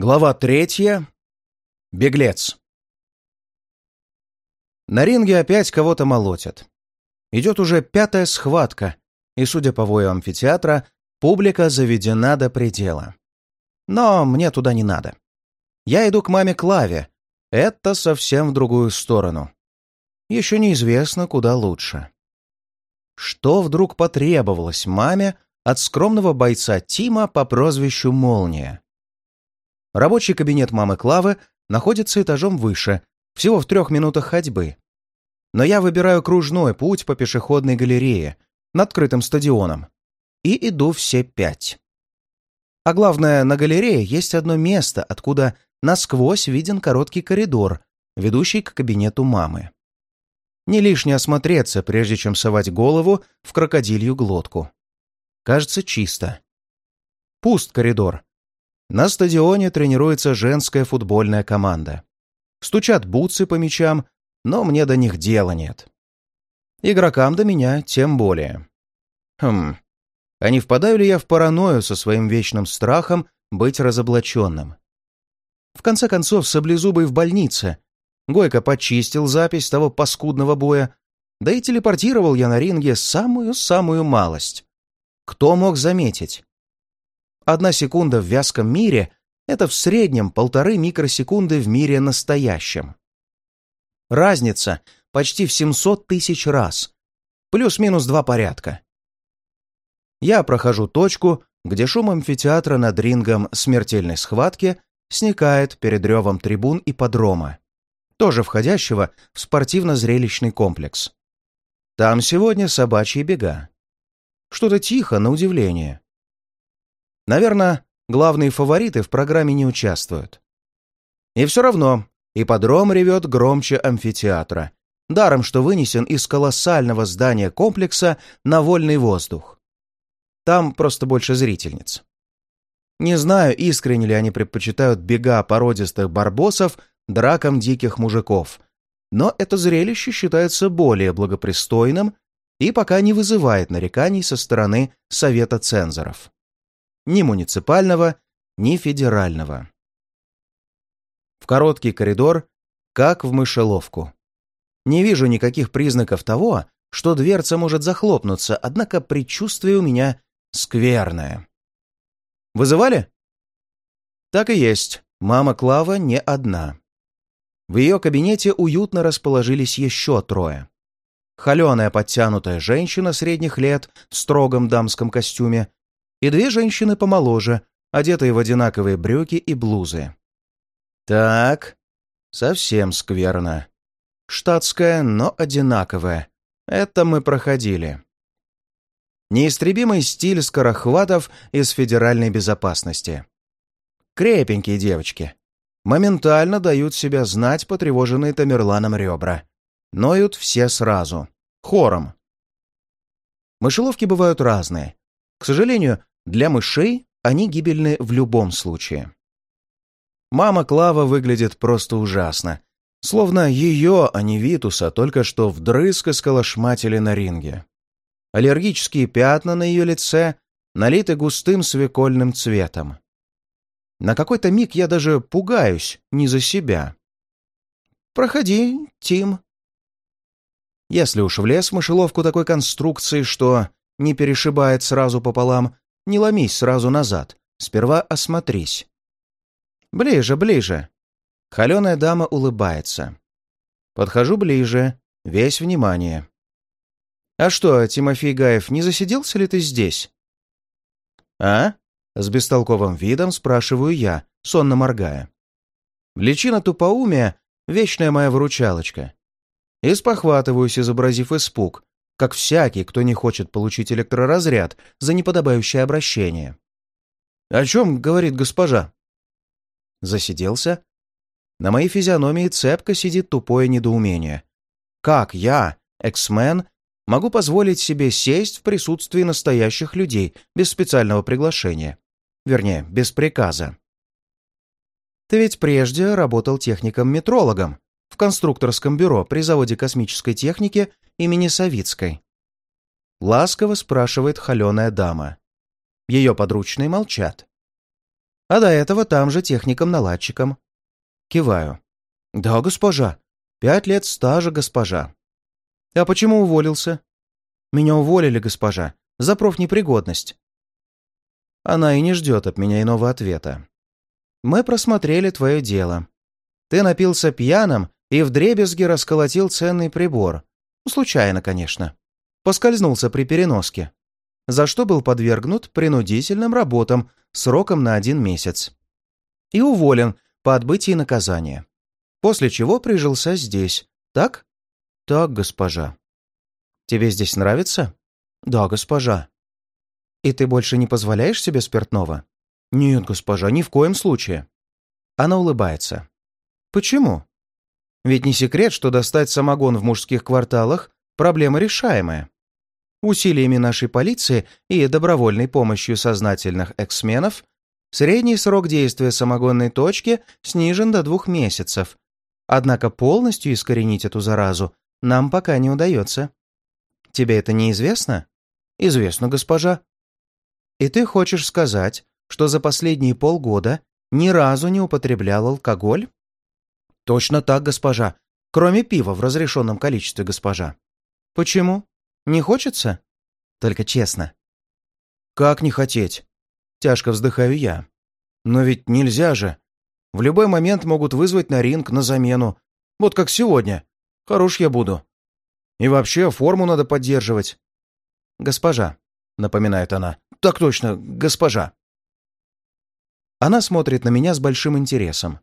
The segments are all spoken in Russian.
Глава третья. Беглец. На ринге опять кого-то молотят. Идет уже пятая схватка, и, судя по вою амфитеатра, публика заведена до предела. Но мне туда не надо. Я иду к маме Клаве. Это совсем в другую сторону. Еще неизвестно, куда лучше. Что вдруг потребовалось маме от скромного бойца Тима по прозвищу Молния? Рабочий кабинет мамы Клавы находится этажом выше, всего в трех минутах ходьбы. Но я выбираю кружной путь по пешеходной галерее над открытым стадионом и иду все пять. А главное, на галерее есть одно место, откуда насквозь виден короткий коридор, ведущий к кабинету мамы. Не лишне осмотреться, прежде чем совать голову в крокодилью глотку. Кажется, чисто. Пуст коридор, на стадионе тренируется женская футбольная команда. Стучат бутсы по мячам, но мне до них дела нет. Игрокам до меня тем более. Хм, а не впадаю ли я в паранойю со своим вечным страхом быть разоблаченным? В конце концов, саблезубый в больнице. Гойко почистил запись того паскудного боя, да и телепортировал я на ринге самую-самую малость. Кто мог заметить? Одна секунда в вязком мире — это в среднем полторы микросекунды в мире настоящем. Разница почти в 700 тысяч раз. Плюс-минус два порядка. Я прохожу точку, где шум амфитеатра над рингом смертельной схватки сникает перед ревом трибун и подрома, тоже входящего в спортивно-зрелищный комплекс. Там сегодня собачьи бега. Что-то тихо, на удивление. Наверное, главные фавориты в программе не участвуют. И все равно ипподром ревет громче амфитеатра, даром что вынесен из колоссального здания комплекса на вольный воздух. Там просто больше зрительниц. Не знаю, искренне ли они предпочитают бега породистых барбосов дракам диких мужиков, но это зрелище считается более благопристойным и пока не вызывает нареканий со стороны Совета цензоров ни муниципального, ни федерального. В короткий коридор, как в мышеловку. Не вижу никаких признаков того, что дверца может захлопнуться, однако предчувствие у меня скверное. «Вызывали?» Так и есть. Мама Клава не одна. В ее кабинете уютно расположились еще трое. Холеная подтянутая женщина средних лет в строгом дамском костюме и две женщины помоложе, одетые в одинаковые брюки и блузы. Так, совсем скверно. Штатская, но одинаковая. Это мы проходили. Неистребимый стиль скорохватов из федеральной безопасности. Крепенькие девочки. Моментально дают себя знать потревоженные Тамерланом ребра. Ноют все сразу. Хором. Мышеловки бывают разные. К сожалению, для мышей они гибельны в любом случае. Мама Клава выглядит просто ужасно. Словно ее, а не Витуса, только что вдрызг исколошматили на ринге. Аллергические пятна на ее лице налиты густым свекольным цветом. На какой-то миг я даже пугаюсь не за себя. «Проходи, Тим». Если уж влез в мышеловку такой конструкции, что не перешибает сразу пополам, не ломись сразу назад. Сперва осмотрись. Ближе, ближе. Холеная дама улыбается. Подхожу ближе. Весь внимание. А что, Тимофей Гаев, не засиделся ли ты здесь? А? С бестолковым видом спрашиваю я, сонно моргая. Личина тупоумия — вечная моя выручалочка. И спохватываюсь, изобразив испуг, как всякий, кто не хочет получить электроразряд за неподобающее обращение. «О чем говорит госпожа?» Засиделся. На моей физиономии цепко сидит тупое недоумение. Как я, эксмен, могу позволить себе сесть в присутствии настоящих людей без специального приглашения? Вернее, без приказа. Ты ведь прежде работал техником-метрологом в конструкторском бюро при заводе космической техники имени Савицкой. Ласково спрашивает холеная дама. Ее подручные молчат. А до этого там же техником-наладчиком. Киваю. Да, госпожа. Пять лет стажа, госпожа. А почему уволился? Меня уволили, госпожа, за профнепригодность. Она и не ждет от меня иного ответа. Мы просмотрели твое дело. Ты напился пьяным и вдребезги расколотил ценный прибор. Случайно, конечно. Поскользнулся при переноске. За что был подвергнут принудительным работам сроком на один месяц. И уволен по отбытии наказания. После чего прижился здесь. Так? Так, госпожа. Тебе здесь нравится? Да, госпожа. И ты больше не позволяешь себе спиртного? Нет, госпожа, ни в коем случае. Она улыбается. Почему? Ведь не секрет, что достать самогон в мужских кварталах – проблема решаемая. Усилиями нашей полиции и добровольной помощью сознательных эксменов средний срок действия самогонной точки снижен до двух месяцев. Однако полностью искоренить эту заразу нам пока не удается. Тебе это неизвестно? Известно, госпожа. И ты хочешь сказать, что за последние полгода ни разу не употреблял алкоголь? «Точно так, госпожа. Кроме пива в разрешенном количестве, госпожа». «Почему? Не хочется?» «Только честно». «Как не хотеть?» Тяжко вздыхаю я. «Но ведь нельзя же. В любой момент могут вызвать на ринг на замену. Вот как сегодня. Хорош я буду. И вообще форму надо поддерживать». «Госпожа», — напоминает она. «Так точно, госпожа». Она смотрит на меня с большим интересом.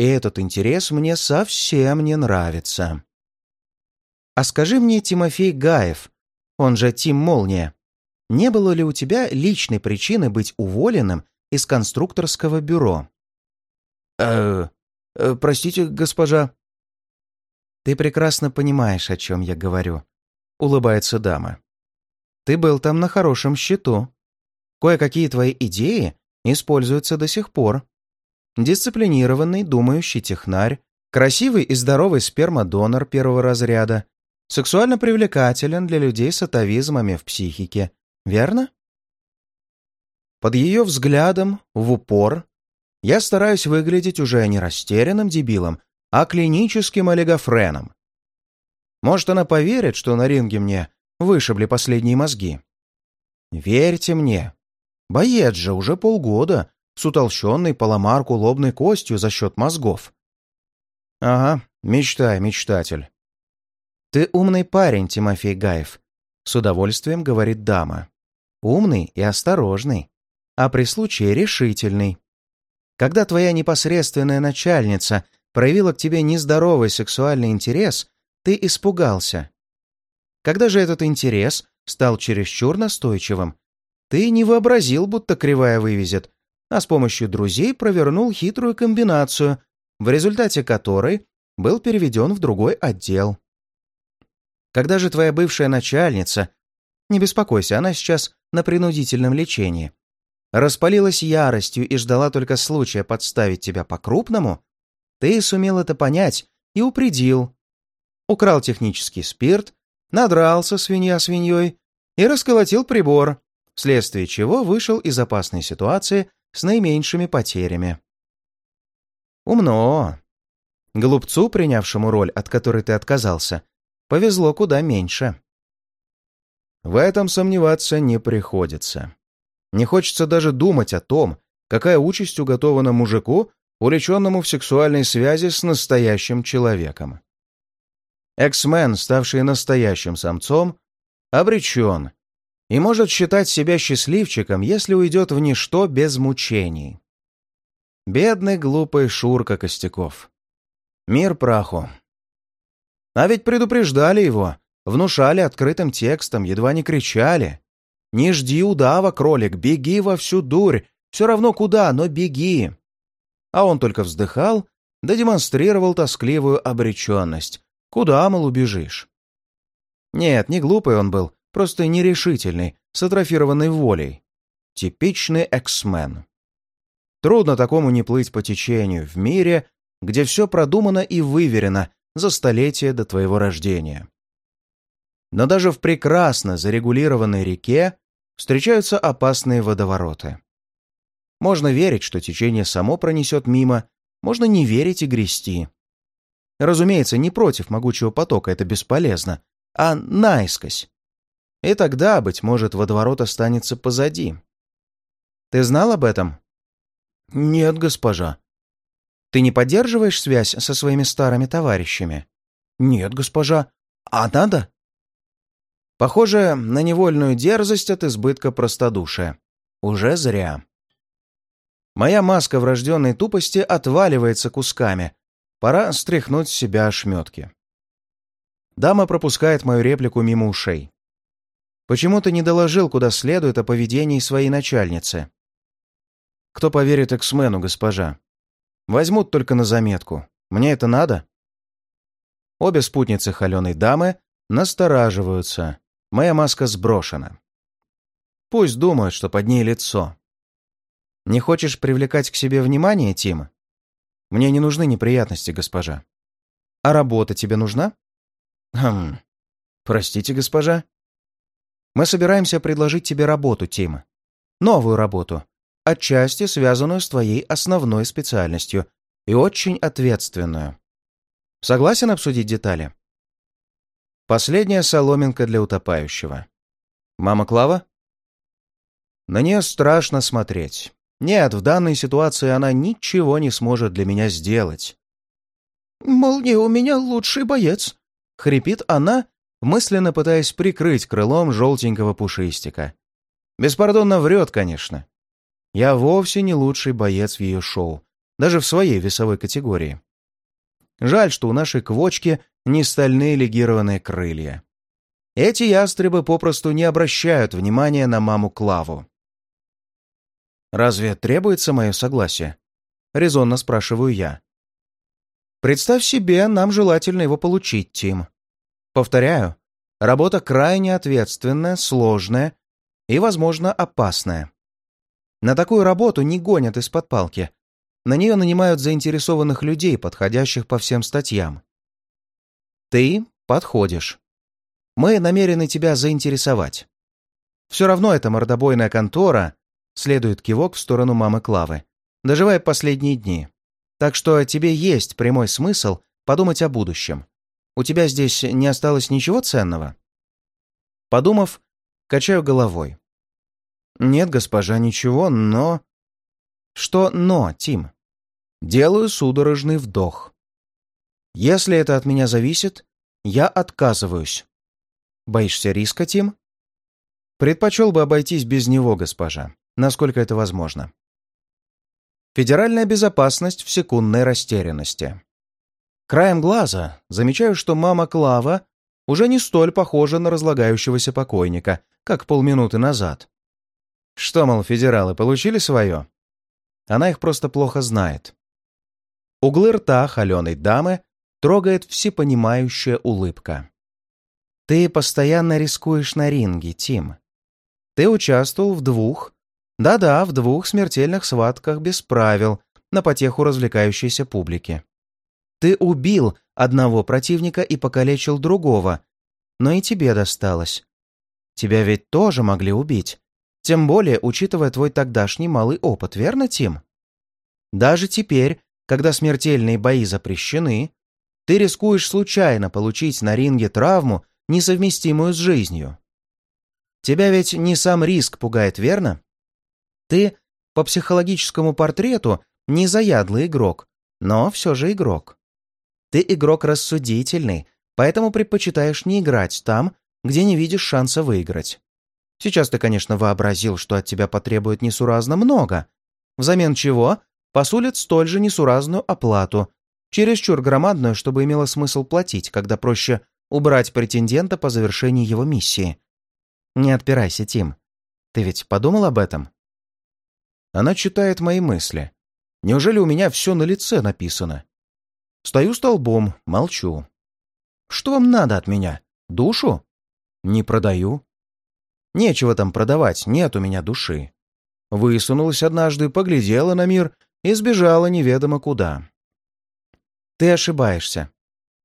И этот интерес мне совсем не нравится. А скажи мне, Тимофей Гаев, он же Тим Молния, не было ли у тебя личной причины быть уволенным из конструкторского бюро? Э, э простите, госпожа. Ты прекрасно понимаешь, о чем я говорю, улыбается дама. Ты был там на хорошем счету. Кое-какие твои идеи используются до сих пор дисциплинированный, думающий технарь, красивый и здоровый спермодонор первого разряда, сексуально привлекателен для людей с атовизмами в психике. Верно? Под ее взглядом, в упор, я стараюсь выглядеть уже не растерянным дебилом, а клиническим олигофреном. Может, она поверит, что на ринге мне вышибли последние мозги. Верьте мне. Боец же уже полгода с утолщенной поломарку лобной костью за счет мозгов. Ага, мечтай, мечтатель. Ты умный парень, Тимофей Гаев, с удовольствием говорит дама. Умный и осторожный, а при случае решительный. Когда твоя непосредственная начальница проявила к тебе нездоровый сексуальный интерес, ты испугался. Когда же этот интерес стал чересчур настойчивым, ты не вообразил, будто кривая вывезет, а с помощью друзей провернул хитрую комбинацию, в результате которой был переведен в другой отдел. Когда же твоя бывшая начальница, не беспокойся, она сейчас на принудительном лечении, распалилась яростью и ждала только случая подставить тебя по-крупному, ты сумел это понять и упредил. Украл технический спирт, надрался свинья свиньей и расколотил прибор, вследствие чего вышел из опасной ситуации с наименьшими потерями. Умно. Глупцу, принявшему роль, от которой ты отказался, повезло куда меньше. В этом сомневаться не приходится. Не хочется даже думать о том, какая участь уготована мужику, увлеченному в сексуальной связи с настоящим человеком. Эксмен, ставший настоящим самцом, обречен и может считать себя счастливчиком, если уйдет в ничто без мучений. Бедный глупый Шурка Костяков. Мир праху. А ведь предупреждали его, внушали открытым текстом, едва не кричали. «Не жди удава, кролик, беги во всю дурь, все равно куда, но беги!» А он только вздыхал, да демонстрировал тоскливую обреченность. «Куда, мол, убежишь?» Нет, не глупый он был, просто нерешительный, с атрофированной волей. Типичный эксмен. Трудно такому не плыть по течению в мире, где все продумано и выверено за столетия до твоего рождения. Но даже в прекрасно зарегулированной реке встречаются опасные водовороты. Можно верить, что течение само пронесет мимо, можно не верить и грести. Разумеется, не против могучего потока, это бесполезно, а наискось. И тогда, быть может, водоворот останется позади. Ты знал об этом? Нет, госпожа. Ты не поддерживаешь связь со своими старыми товарищами? Нет, госпожа. А надо? Похоже на невольную дерзость от избытка простодушия. Уже зря. Моя маска врожденной тупости отваливается кусками. Пора стряхнуть с себя ошметки. Дама пропускает мою реплику мимо ушей. Почему ты не доложил куда следует о поведении своей начальницы? Кто поверит эксмену, госпожа? Возьмут только на заметку. Мне это надо? Обе спутницы холеной дамы настораживаются. Моя маска сброшена. Пусть думают, что под ней лицо. Не хочешь привлекать к себе внимание, Тим? Мне не нужны неприятности, госпожа. А работа тебе нужна? Хм. Простите, госпожа. Мы собираемся предложить тебе работу, Тим. Новую работу, отчасти связанную с твоей основной специальностью и очень ответственную. Согласен обсудить детали? Последняя соломинка для утопающего. Мама Клава? На нее страшно смотреть. Нет, в данной ситуации она ничего не сможет для меня сделать. «Мол, не у меня лучший боец», — хрипит она, мысленно пытаясь прикрыть крылом желтенького пушистика. Беспардонно врет, конечно. Я вовсе не лучший боец в ее шоу, даже в своей весовой категории. Жаль, что у нашей квочки не стальные легированные крылья. Эти ястребы попросту не обращают внимания на маму Клаву. «Разве требуется мое согласие?» — резонно спрашиваю я. «Представь себе, нам желательно его получить, Тим. Повторяю, работа крайне ответственная, сложная и, возможно, опасная. На такую работу не гонят из-под палки. На нее нанимают заинтересованных людей, подходящих по всем статьям. Ты подходишь. Мы намерены тебя заинтересовать. Все равно это мордобойная контора, следует кивок в сторону мамы Клавы, доживая последние дни. Так что тебе есть прямой смысл подумать о будущем. У тебя здесь не осталось ничего ценного? Подумав, качаю головой. Нет, госпожа, ничего, но... Что «но», Тим? Делаю судорожный вдох. Если это от меня зависит, я отказываюсь. Боишься риска, Тим? Предпочел бы обойтись без него, госпожа, насколько это возможно. Федеральная безопасность в секундной растерянности. Краем глаза замечаю, что мама Клава уже не столь похожа на разлагающегося покойника, как полминуты назад. Что, мол, федералы получили свое? Она их просто плохо знает. Углы рта холеной дамы трогает всепонимающая улыбка. Ты постоянно рискуешь на ринге, Тим. Ты участвовал в двух, да-да, в двух смертельных схватках без правил на потеху развлекающейся публики. Ты убил одного противника и покалечил другого, но и тебе досталось. Тебя ведь тоже могли убить. Тем более, учитывая твой тогдашний малый опыт, верно, Тим? Даже теперь, когда смертельные бои запрещены, ты рискуешь случайно получить на ринге травму, несовместимую с жизнью. Тебя ведь не сам риск пугает, верно? Ты по психологическому портрету не заядлый игрок, но все же игрок. Ты игрок рассудительный, поэтому предпочитаешь не играть там, где не видишь шанса выиграть. Сейчас ты, конечно, вообразил, что от тебя потребует несуразно много, взамен чего посулят столь же несуразную оплату, чересчур громадную, чтобы имело смысл платить, когда проще убрать претендента по завершении его миссии. Не отпирайся, Тим. Ты ведь подумал об этом? Она читает мои мысли. Неужели у меня все на лице написано? Стою столбом, молчу. Что вам надо от меня? Душу? Не продаю. Нечего там продавать, нет у меня души. Высунулась однажды, поглядела на мир и сбежала неведомо куда. Ты ошибаешься.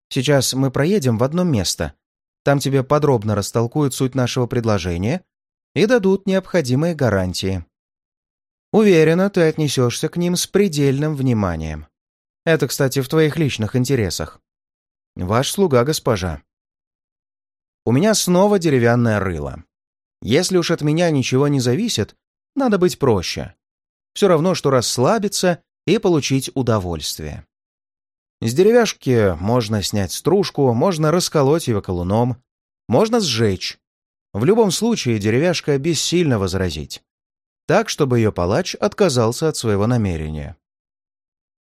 Сейчас мы проедем в одно место. Там тебе подробно растолкуют суть нашего предложения и дадут необходимые гарантии. Уверена, ты отнесешься к ним с предельным вниманием. Это, кстати, в твоих личных интересах. Ваш слуга, госпожа. У меня снова деревянное рыло. Если уж от меня ничего не зависит, надо быть проще. Все равно, что расслабиться и получить удовольствие. С деревяшки можно снять стружку, можно расколоть его колуном, можно сжечь. В любом случае деревяшка бессильно возразить. Так, чтобы ее палач отказался от своего намерения.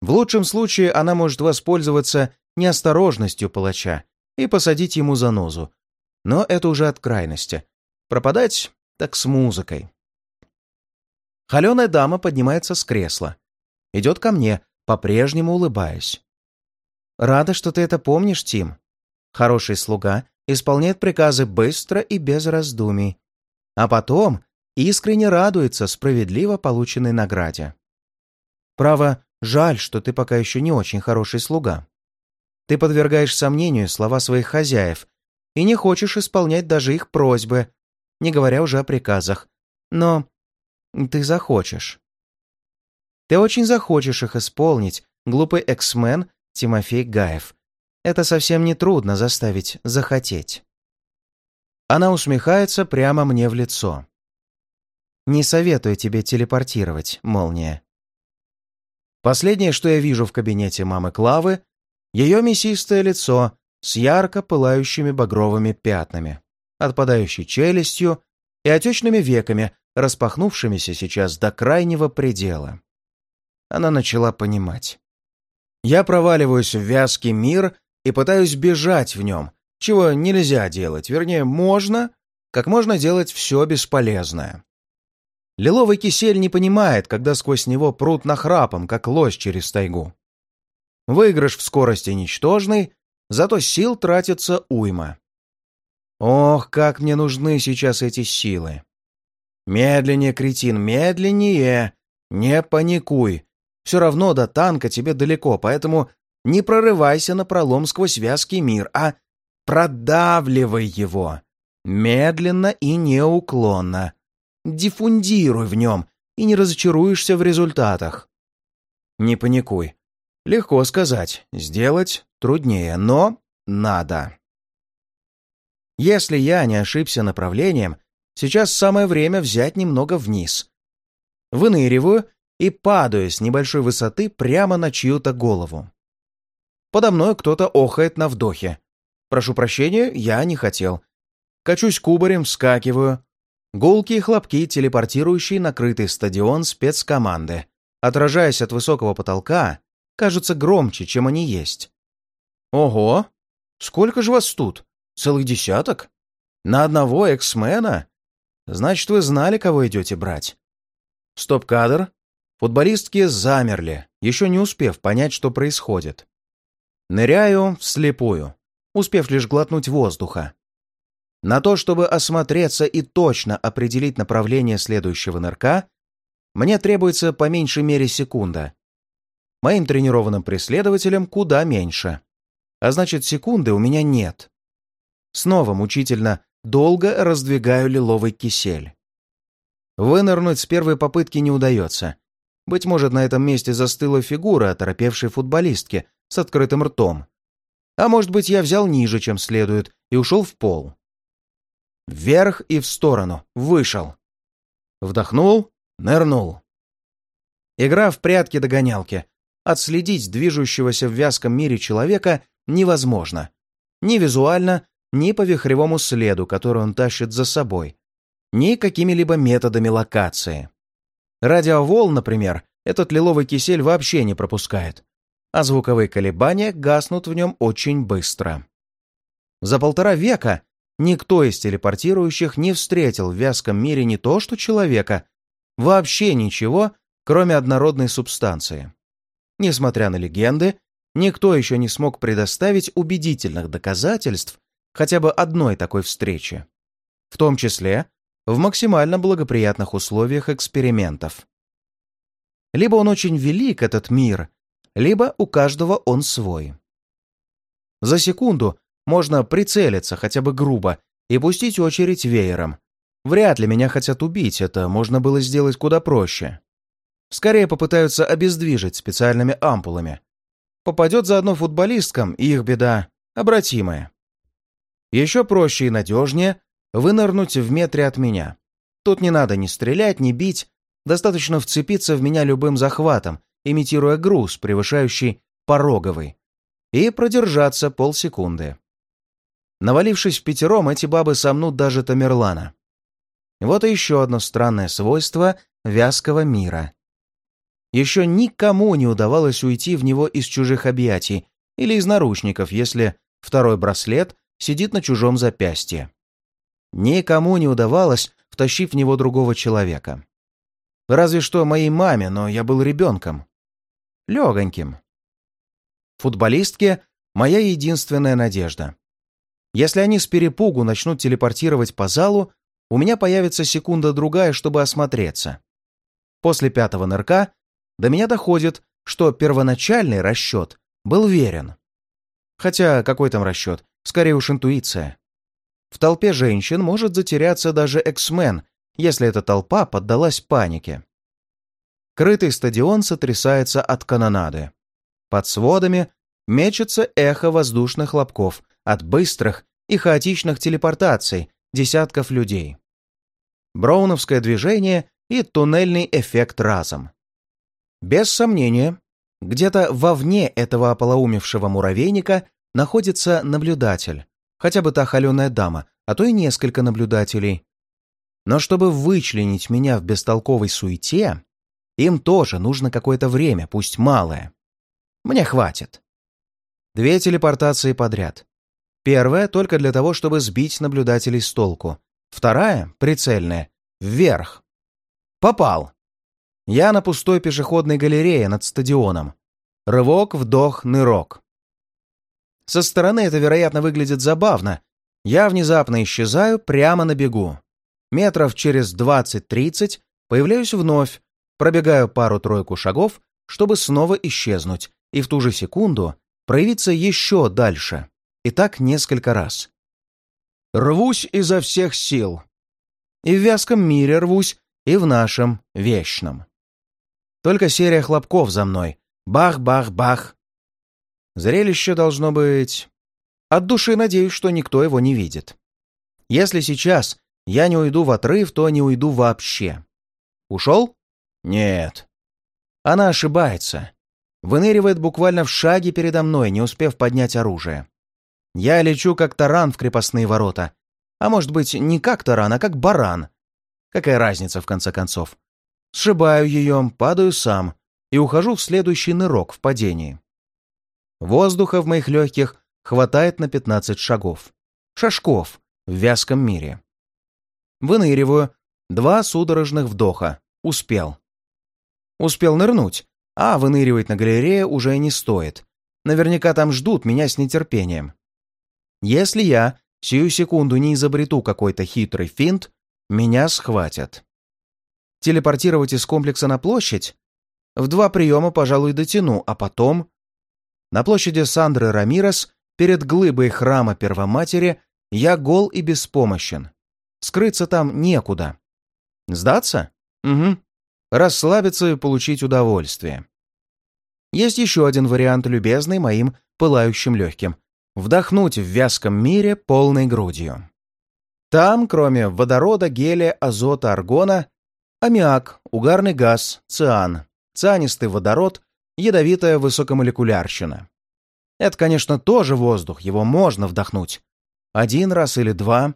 В лучшем случае она может воспользоваться неосторожностью палача и посадить ему занозу. Но это уже от крайности. Пропадать так с музыкой. Холеная дама поднимается с кресла. Идет ко мне, по-прежнему улыбаясь. «Рада, что ты это помнишь, Тим. Хороший слуга исполняет приказы быстро и без раздумий. А потом искренне радуется справедливо полученной награде. Право, жаль, что ты пока еще не очень хороший слуга. Ты подвергаешь сомнению слова своих хозяев и не хочешь исполнять даже их просьбы, не говоря уже о приказах. Но ты захочешь. Ты очень захочешь их исполнить, глупый эксмен Тимофей Гаев. Это совсем не трудно заставить захотеть. Она усмехается прямо мне в лицо. Не советую тебе телепортировать, молния. Последнее, что я вижу в кабинете мамы Клавы, ее мясистое лицо с ярко пылающими багровыми пятнами, отпадающей челюстью и отечными веками, распахнувшимися сейчас до крайнего предела. Она начала понимать. Я проваливаюсь в вязкий мир и пытаюсь бежать в нем, чего нельзя делать, вернее, можно, как можно делать все бесполезное. Лиловый кисель не понимает, когда сквозь него прут нахрапом, как лось через тайгу. Выигрыш в скорости ничтожный, зато сил тратится уйма. Ох, как мне нужны сейчас эти силы. Медленнее, кретин, медленнее. Не паникуй. Все равно до танка тебе далеко, поэтому не прорывайся на пролом сквозь вязкий мир, а продавливай его. Медленно и неуклонно. Диффундируй в нем, и не разочаруешься в результатах. Не паникуй. Легко сказать, сделать труднее, но надо. Если я не ошибся направлением, сейчас самое время взять немного вниз. Выныриваю и падаю с небольшой высоты прямо на чью-то голову. Подо мной кто-то охает на вдохе. Прошу прощения, я не хотел. Качусь кубарем, вскакиваю. Гулкие хлопки, телепортирующие накрытый стадион спецкоманды, отражаясь от высокого потолка, кажутся громче, чем они есть. Ого! Сколько же вас тут? Целый десяток? На одного эксмена? Значит, вы знали, кого идете брать. Стоп-кадр. Футболистки замерли, еще не успев понять, что происходит. Ныряю вслепую, успев лишь глотнуть воздуха. На то, чтобы осмотреться и точно определить направление следующего нырка, мне требуется по меньшей мере секунда. Моим тренированным преследователям куда меньше. А значит, секунды у меня нет. Снова мучительно долго раздвигаю лиловый кисель. Вынырнуть с первой попытки не удается. Быть может, на этом месте застыла фигура оторопевшей футболистки с открытым ртом. А может быть, я взял ниже, чем следует, и ушел в пол. Вверх и в сторону. Вышел. Вдохнул, нырнул. Игра в прятки-догонялки. Отследить движущегося в вязком мире человека невозможно. Ни визуально, ни по вихревому следу, который он тащит за собой, ни какими-либо методами локации. Радиоволн, например, этот лиловый кисель вообще не пропускает а звуковые колебания гаснут в нем очень быстро. За полтора века никто из телепортирующих не встретил в вязком мире не то что человека, вообще ничего, кроме однородной субстанции. Несмотря на легенды, никто еще не смог предоставить убедительных доказательств хотя бы одной такой встречи, в том числе в максимально благоприятных условиях экспериментов. Либо он очень велик, этот мир, либо у каждого он свой. За секунду можно прицелиться хотя бы грубо и пустить очередь веером. Вряд ли меня хотят убить, это можно было сделать куда проще. скорее попытаются обездвижить специальными ампулами. Попадет заодно футболисткам, и их беда обратимая. Еще проще и надежнее вынырнуть в метре от меня. Тут не надо ни стрелять, ни бить, достаточно вцепиться в меня любым захватом, имитируя груз, превышающий пороговый, и продержаться полсекунды. Навалившись пятером, эти бабы сомнут даже Тамерлана. Вот и еще одно странное свойство вязкого мира. Еще никому не удавалось уйти в него из чужих объятий или из наручников, если второй браслет сидит на чужом запястье. Никому не удавалось, втащив в него другого человека. Разве что моей маме, но я был ребенком. Легоньким. Футболистки — моя единственная надежда. Если они с перепугу начнут телепортировать по залу, у меня появится секунда-другая, чтобы осмотреться. После пятого нырка до меня доходит, что первоначальный расчет был верен. Хотя какой там расчет? Скорее уж интуиция. В толпе женщин может затеряться даже эксмен, если эта толпа поддалась панике. Крытый стадион сотрясается от канонады. Под сводами мечется эхо воздушных хлопков от быстрых и хаотичных телепортаций десятков людей. Броуновское движение и туннельный эффект разом. Без сомнения, где-то вовне этого ополоумевшего муравейника находится наблюдатель, хотя бы та холеная дама, а то и несколько наблюдателей. Но чтобы вычленить меня в бестолковой суете, им тоже нужно какое-то время, пусть малое. Мне хватит. Две телепортации подряд. Первая только для того, чтобы сбить наблюдателей с толку. Вторая, прицельная, вверх. Попал. Я на пустой пешеходной галерее над стадионом. Рывок, вдох, нырок. Со стороны это, вероятно, выглядит забавно. Я внезапно исчезаю прямо на бегу. Метров через 20-30 появляюсь вновь, пробегаю пару-тройку шагов, чтобы снова исчезнуть, и в ту же секунду проявиться еще дальше. И так несколько раз. Рвусь изо всех сил. И в вязком мире рвусь, и в нашем вечном. Только серия хлопков за мной. Бах-бах-бах. Зрелище должно быть... От души надеюсь, что никто его не видит. Если сейчас я не уйду в отрыв, то не уйду вообще. Ушел? Нет. Она ошибается. Выныривает буквально в шаге передо мной, не успев поднять оружие. Я лечу как таран в крепостные ворота. А может быть, не как таран, а как баран. Какая разница, в конце концов? Сшибаю ее, падаю сам и ухожу в следующий нырок в падении. Воздуха в моих легких хватает на 15 шагов. Шажков в вязком мире. Выныриваю. Два судорожных вдоха. Успел. Успел нырнуть, а выныривать на галерее уже не стоит. Наверняка там ждут меня с нетерпением. Если я сию секунду не изобрету какой-то хитрый финт, меня схватят. Телепортировать из комплекса на площадь? В два приема, пожалуй, дотяну, а потом на площади Сандры Рамирес, перед глыбой храма Первоматери, я гол и беспомощен. Скрыться там некуда. Сдаться? Угу. Расслабиться и получить удовольствие. Есть еще один вариант, любезный моим пылающим легким. Вдохнуть в вязком мире полной грудью. Там, кроме водорода, гелия, азота, аргона, аммиак, угарный газ, циан, цианистый водород ядовитая высокомолекулярщина. Это, конечно, тоже воздух, его можно вдохнуть. Один раз или два.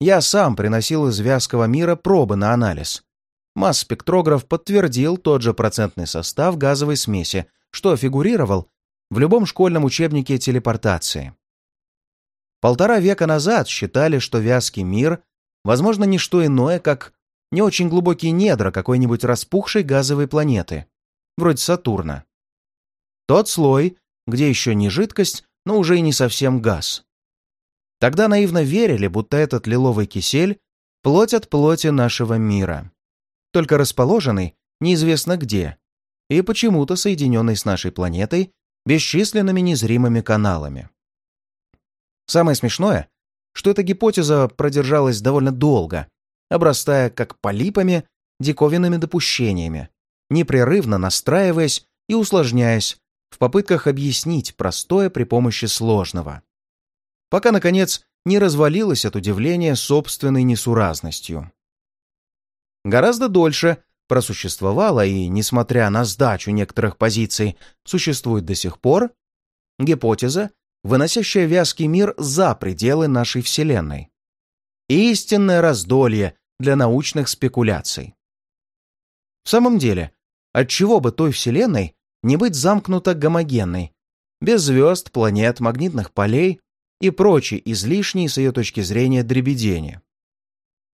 Я сам приносил из вязкого мира пробы на анализ. Масс-спектрограф подтвердил тот же процентный состав газовой смеси, что фигурировал в любом школьном учебнике телепортации. Полтора века назад считали, что вязкий мир, возможно, не что иное, как не очень глубокие недра какой-нибудь распухшей газовой планеты, вроде Сатурна. Тот слой, где еще не жидкость, но уже и не совсем газ. Тогда наивно верили, будто этот лиловый кисель — плоть от плоти нашего мира, только расположенный неизвестно где и почему-то соединенный с нашей планетой бесчисленными незримыми каналами. Самое смешное, что эта гипотеза продержалась довольно долго, обрастая как полипами, диковинными допущениями, непрерывно настраиваясь и усложняясь в попытках объяснить простое при помощи сложного. Пока, наконец, не развалилась от удивления собственной несуразностью. Гораздо дольше просуществовала и, несмотря на сдачу некоторых позиций, существует до сих пор гипотеза, выносящая вязкий мир за пределы нашей Вселенной. Истинное раздолье для научных спекуляций. В самом деле, отчего бы той Вселенной не быть замкнуто гомогенной, без звезд, планет, магнитных полей и прочей излишней с ее точки зрения дребедения?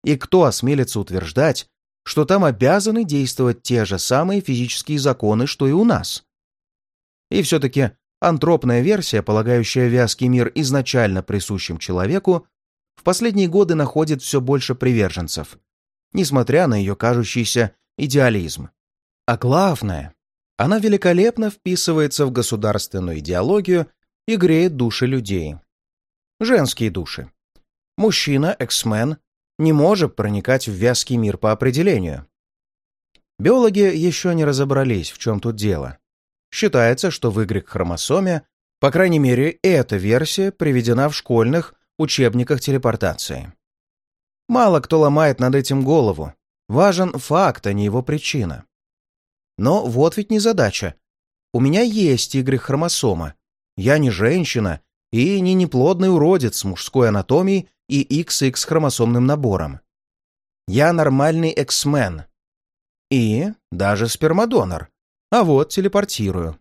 И кто осмелится утверждать, что там обязаны действовать те же самые физические законы, что и у нас? И все-таки антропная версия, полагающая вязкий мир изначально присущим человеку, в последние годы находит все больше приверженцев, несмотря на ее кажущийся идеализм. А главное, она великолепно вписывается в государственную идеологию и греет души людей. Женские души. Мужчина, эксмен, не может проникать в вязкий мир по определению. Биологи еще не разобрались, в чем тут дело. Считается, что в Y-хромосоме, по крайней мере, эта версия приведена в школьных учебниках телепортации. Мало кто ломает над этим голову. Важен факт, а не его причина. Но вот ведь не задача. У меня есть Y-хромосома. Я не женщина и не неплодный уродец с мужской анатомией и XX-хромосомным набором. Я нормальный эксмен. И даже спермодонор. А вот телепортирую.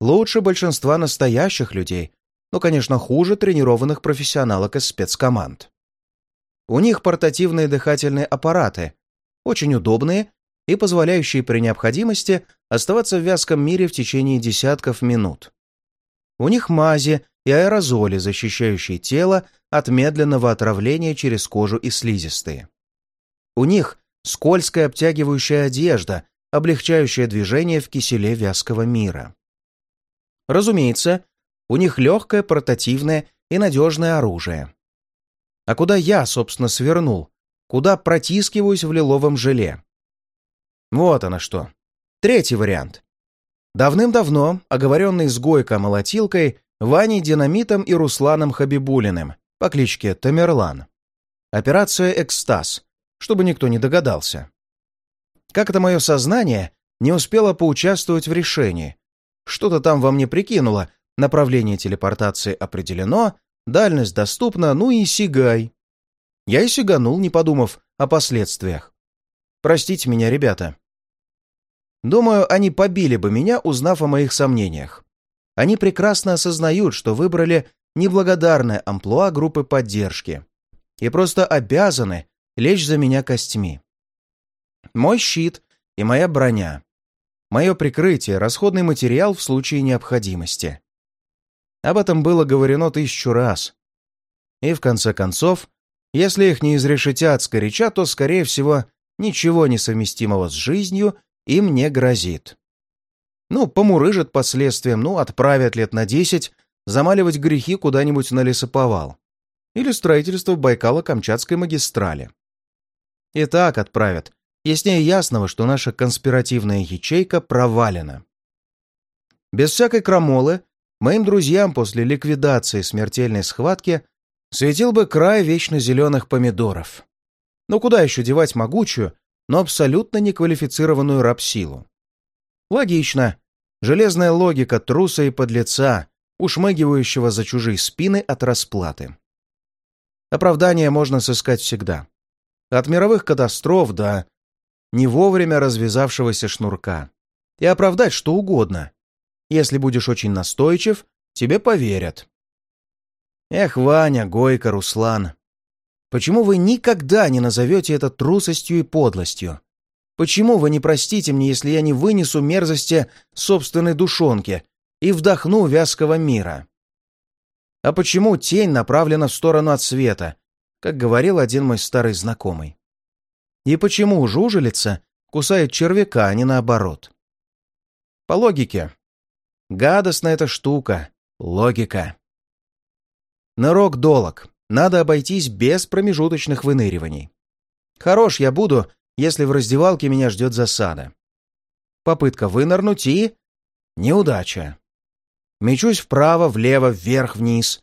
Лучше большинства настоящих людей, но, конечно, хуже тренированных профессионалок из спецкоманд. У них портативные дыхательные аппараты, очень удобные и позволяющие при необходимости оставаться в вязком мире в течение десятков минут. У них мази и аэрозоли, защищающие тело от медленного отравления через кожу и слизистые. У них скользкая обтягивающая одежда, облегчающая движение в киселе вязкого мира. Разумеется, у них легкое, портативное и надежное оружие. А куда я, собственно, свернул? Куда протискиваюсь в лиловом желе? Вот оно что. Третий вариант. Давным-давно, оговоренный с Гойко-молотилкой, Ваней Динамитом и Русланом Хабибулиным по кличке Тамерлан. Операция «Экстаз», чтобы никто не догадался. Как это мое сознание не успело поучаствовать в решении. Что-то там во мне прикинуло, направление телепортации определено, дальность доступна, ну и сигай. Я и сиганул, не подумав о последствиях. Простите меня, ребята. Думаю, они побили бы меня, узнав о моих сомнениях. Они прекрасно осознают, что выбрали неблагодарное амплуа группы поддержки и просто обязаны лечь за меня костьми. Мой щит и моя броня. Мое прикрытие, расходный материал в случае необходимости. Об этом было говорено тысячу раз. И в конце концов, если их не изрешетят скоряча, то, скорее всего, ничего несовместимого с жизнью им не грозит. Ну, помурыжат последствиям, ну, отправят лет на десять замаливать грехи куда-нибудь на лесоповал. Или строительство Байкало-Камчатской магистрали. И так отправят. Яснее ясного, что наша конспиративная ячейка провалена. Без всякой крамолы, моим друзьям после ликвидации смертельной схватки светил бы край вечно зеленых помидоров. Но куда еще девать могучую, но абсолютно неквалифицированную рабсилу? Логично. Железная логика труса и подлеца, ушмыгивающего за чужие спины от расплаты. Оправдание можно сыскать всегда. От мировых катастроф до не вовремя развязавшегося шнурка. И оправдать что угодно. Если будешь очень настойчив, тебе поверят. Эх, Ваня, Гойко, Руслан, почему вы никогда не назовете это трусостью и подлостью? Почему вы не простите мне, если я не вынесу мерзости собственной душонки и вдохну вязкого мира? А почему тень направлена в сторону от света, как говорил один мой старый знакомый? И почему жужелица кусает червяка, а не наоборот? По логике. Гадостная эта штука. Логика. Нырок долог. Надо обойтись без промежуточных выныриваний. Хорош я буду, если в раздевалке меня ждет засада. Попытка вынырнуть и... Неудача. Мечусь вправо, влево, вверх, вниз.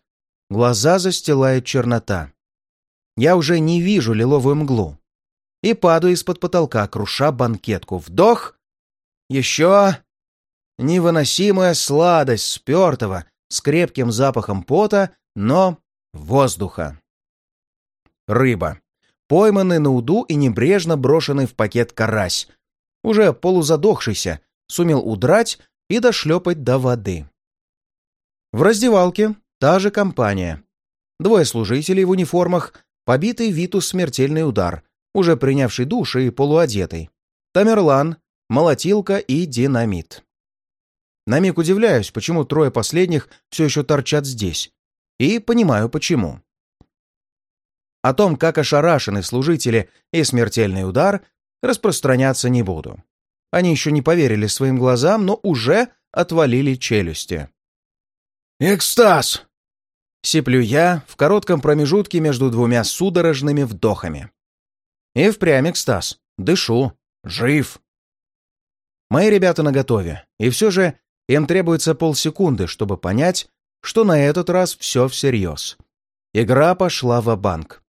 Глаза застилает чернота. Я уже не вижу лиловую мглу. И падаю из-под потолка, круша банкетку. Вдох. Еще. Невыносимая сладость спертого, с крепким запахом пота, но воздуха. Рыба. Пойманный на уду и небрежно брошенный в пакет карась. Уже полузадохшийся, сумел удрать и дошлепать до воды. В раздевалке та же компания. Двое служителей в униформах, побитый Витус смертельный удар, уже принявший душ и полуодетый. Тамерлан, молотилка и динамит. На миг удивляюсь, почему трое последних все еще торчат здесь. И понимаю, почему. О том, как ошарашены служители и смертельный удар, распространяться не буду. Они еще не поверили своим глазам, но уже отвалили челюсти. «Экстаз!» — сиплю я в коротком промежутке между двумя судорожными вдохами. И впрямь экстаз. Дышу. Жив. Мои ребята наготове, и все же им требуется полсекунды, чтобы понять, что на этот раз все всерьез. Игра пошла в банк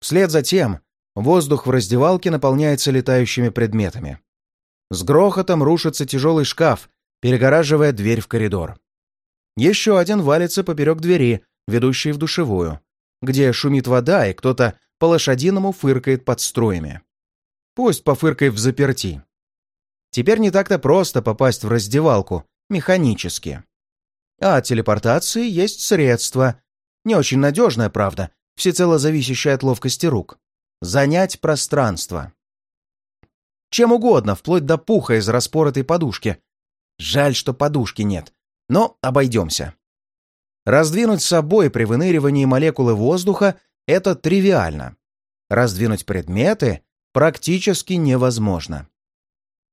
Вслед за тем воздух в раздевалке наполняется летающими предметами. С грохотом рушится тяжелый шкаф, перегораживая дверь в коридор. Еще один валится поперек двери, ведущей в душевую, где шумит вода, и кто-то по-лошадиному фыркает под струями. Пусть пофыркает в заперти. Теперь не так-то просто попасть в раздевалку, механически. А от телепортации есть средство. Не очень надежное, правда, всецело зависящее от ловкости рук. Занять пространство. Чем угодно, вплоть до пуха из распоротой подушки. Жаль, что подушки нет, но обойдемся. Раздвинуть собой при выныривании молекулы воздуха — это тривиально. Раздвинуть предметы практически невозможно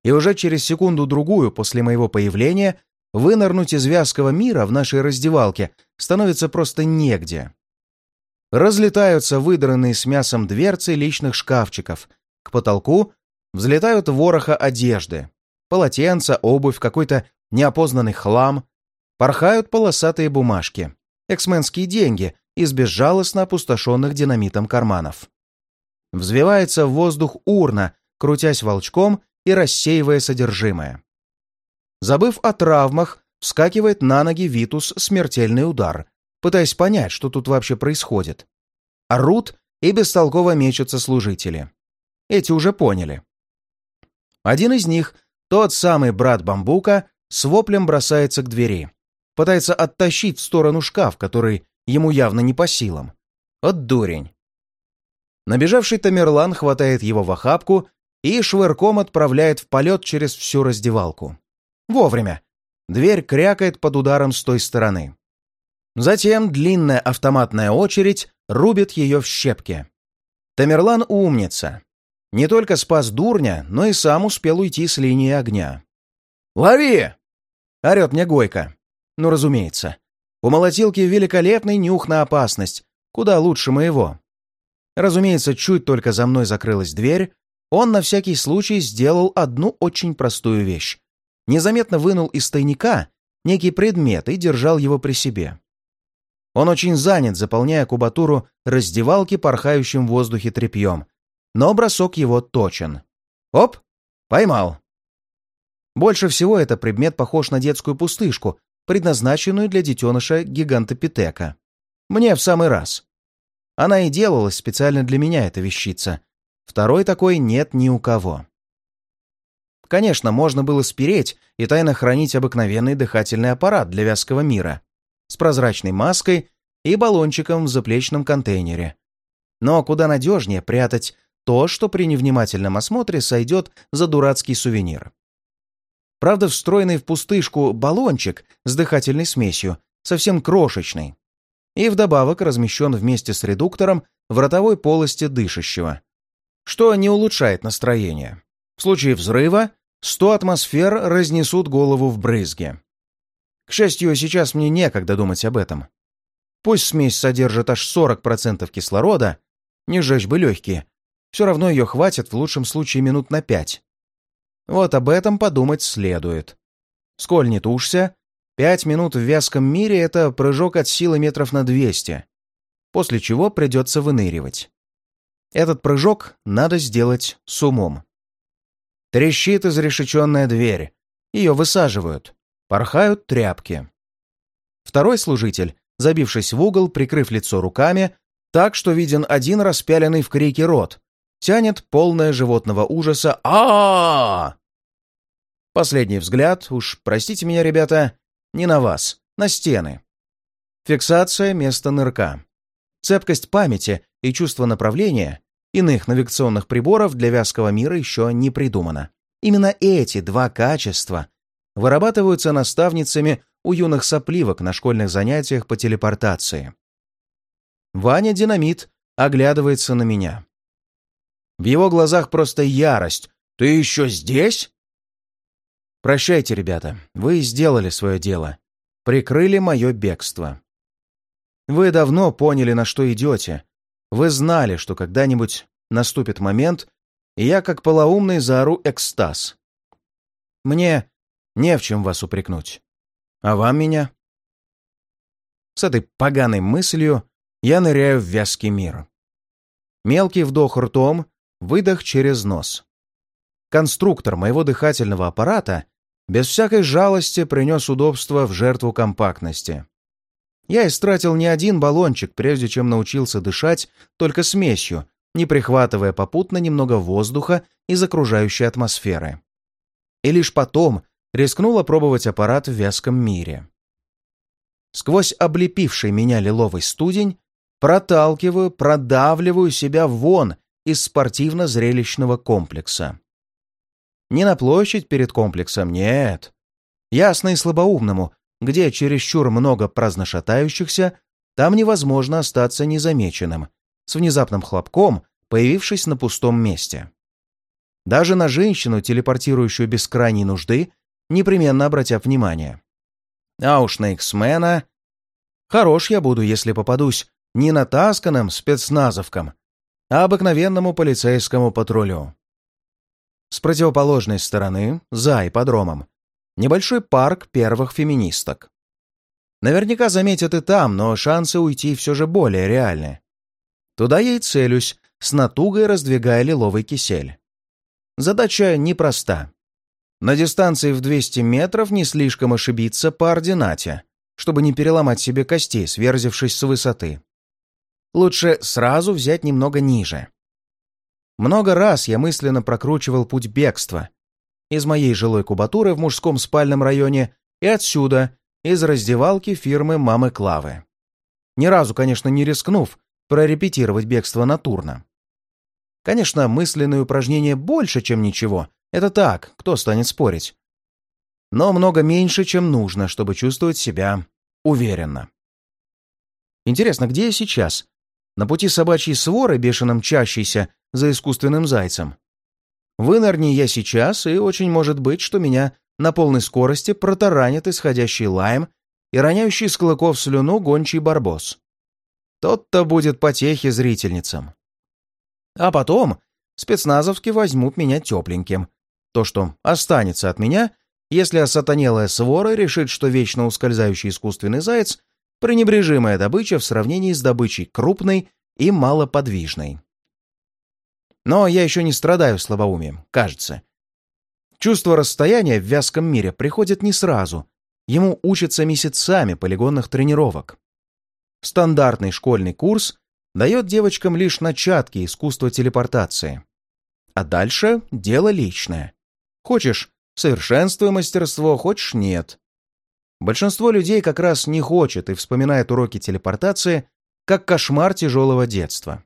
и уже через секунду-другую после моего появления вынырнуть из вязкого мира в нашей раздевалке становится просто негде. Разлетаются выдранные с мясом дверцы личных шкафчиков. К потолку взлетают вороха одежды. Полотенца, обувь, какой-то неопознанный хлам. Порхают полосатые бумажки. Эксменские деньги из безжалостно опустошенных динамитом карманов. Взвивается в воздух урна, крутясь волчком и рассеивая содержимое. Забыв о травмах, вскакивает на ноги Витус смертельный удар, пытаясь понять, что тут вообще происходит. Орут и бестолково мечутся служители. Эти уже поняли. Один из них, тот самый брат Бамбука, с воплем бросается к двери. Пытается оттащить в сторону шкаф, который ему явно не по силам. От дурень. Набежавший Тамерлан хватает его в охапку и швырком отправляет в полет через всю раздевалку. Вовремя. Дверь крякает под ударом с той стороны. Затем длинная автоматная очередь рубит ее в щепки. Тамерлан умница. Не только спас дурня, но и сам успел уйти с линии огня. «Лови!» — орет мне Гойко. Ну, разумеется. У молотилки великолепный нюх на опасность, куда лучше моего. Разумеется, чуть только за мной закрылась дверь, он на всякий случай сделал одну очень простую вещь. Незаметно вынул из тайника некий предмет и держал его при себе. Он очень занят, заполняя кубатуру раздевалки порхающим в воздухе тряпьем, но бросок его точен. Оп! Поймал. Больше всего этот предмет похож на детскую пустышку, предназначенную для детеныша гиганта Питека. Мне в самый раз. Она и делалась специально для меня, эта вещица, Второй такой нет ни у кого. Конечно, можно было спереть и тайно хранить обыкновенный дыхательный аппарат для вязкого мира с прозрачной маской и баллончиком в заплечном контейнере. Но куда надежнее прятать то, что при невнимательном осмотре сойдет за дурацкий сувенир. Правда, встроенный в пустышку баллончик с дыхательной смесью совсем крошечный и вдобавок размещен вместе с редуктором в ротовой полости дышащего что не улучшает настроение. В случае взрыва 100 атмосфер разнесут голову в брызги. К счастью, сейчас мне некогда думать об этом. Пусть смесь содержит аж 40% кислорода, не сжечь бы легкие, все равно ее хватит в лучшем случае минут на пять. Вот об этом подумать следует. Сколь не тушься, пять минут в вязком мире — это прыжок от силы метров на двести, после чего придется выныривать. Этот прыжок надо сделать с умом. Трещит изрешеченная дверь. Ее высаживают. Порхают тряпки. Второй служитель, забившись в угол, прикрыв лицо руками, так что виден один распяленный в крике рот, тянет полное животного ужаса а, -а, -а, Последний взгляд, уж простите меня, ребята, не на вас, на стены. Фиксация места нырка. Цепкость памяти и чувство направления иных навигационных приборов для вязкого мира еще не придумано. Именно эти два качества вырабатываются наставницами у юных сопливок на школьных занятиях по телепортации. Ваня Динамит оглядывается на меня. В его глазах просто ярость. «Ты еще здесь?» «Прощайте, ребята, вы сделали свое дело. Прикрыли мое бегство. Вы давно поняли, на что идете. Вы знали, что когда-нибудь наступит момент, и я, как полоумный, заору экстаз. Мне не в чем вас упрекнуть. А вам меня? С этой поганой мыслью я ныряю в вязкий мир. Мелкий вдох ртом, выдох через нос. Конструктор моего дыхательного аппарата без всякой жалости принес удобство в жертву компактности. Я истратил не один баллончик, прежде чем научился дышать только смесью, не прихватывая попутно немного воздуха из окружающей атмосферы. И лишь потом рискнул опробовать аппарат в вязком мире. Сквозь облепивший меня лиловый студень проталкиваю, продавливаю себя вон из спортивно-зрелищного комплекса. Не на площадь перед комплексом, нет. Ясно и слабоумному, где чересчур много праздношатающихся, там невозможно остаться незамеченным, с внезапным хлопком, появившись на пустом месте. Даже на женщину, телепортирующую без крайней нужды, непременно обратят внимание. А уж на X-мена... Хорош я буду, если попадусь не натасканным спецназовкам, а обыкновенному полицейскому патрулю. С противоположной стороны, за ипподромом, небольшой парк первых феминисток. Наверняка заметят и там, но шансы уйти все же более реальны. Туда я и целюсь, с натугой раздвигая лиловый кисель. Задача непроста. На дистанции в 200 метров не слишком ошибиться по ординате, чтобы не переломать себе костей, сверзившись с высоты. Лучше сразу взять немного ниже. Много раз я мысленно прокручивал путь бегства. Из моей жилой кубатуры в мужском спальном районе и отсюда, из раздевалки фирмы мамы Клавы. Ни разу, конечно, не рискнув прорепетировать бегство натурно. Конечно, мысленные упражнения больше, чем ничего. Это так, кто станет спорить. Но много меньше, чем нужно, чтобы чувствовать себя уверенно. Интересно, где я сейчас? На пути собачьей своры, бешено мчащейся за искусственным зайцем? Вынырни я сейчас, и очень может быть, что меня на полной скорости протаранит исходящий лаем и роняющий с клыков слюну гончий барбос. Тот-то будет потехи зрительницам. А потом спецназовки возьмут меня тепленьким. То, что останется от меня, если осатанелая свора решит, что вечно ускользающий искусственный заяц — пренебрежимая добыча в сравнении с добычей крупной и малоподвижной. Но я еще не страдаю слабоумием, кажется. Чувство расстояния в вязком мире приходит не сразу. Ему учатся месяцами полигонных тренировок. Стандартный школьный курс дает девочкам лишь начатки искусства телепортации. А дальше дело личное. Хочешь — совершенствуй мастерство, хочешь — нет. Большинство людей как раз не хочет и вспоминает уроки телепортации как кошмар тяжелого детства.